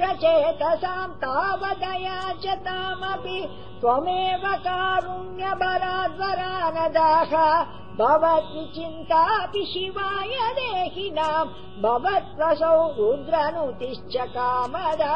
प्रचेतसाम् तावदया च तामपि त्वमेव कारुण्यबलाद्वरानदाः। भवति चिन्तापि शिवाय देहिनाम् भवत्प्रसौ रुद्रनुतिश्च कामदा।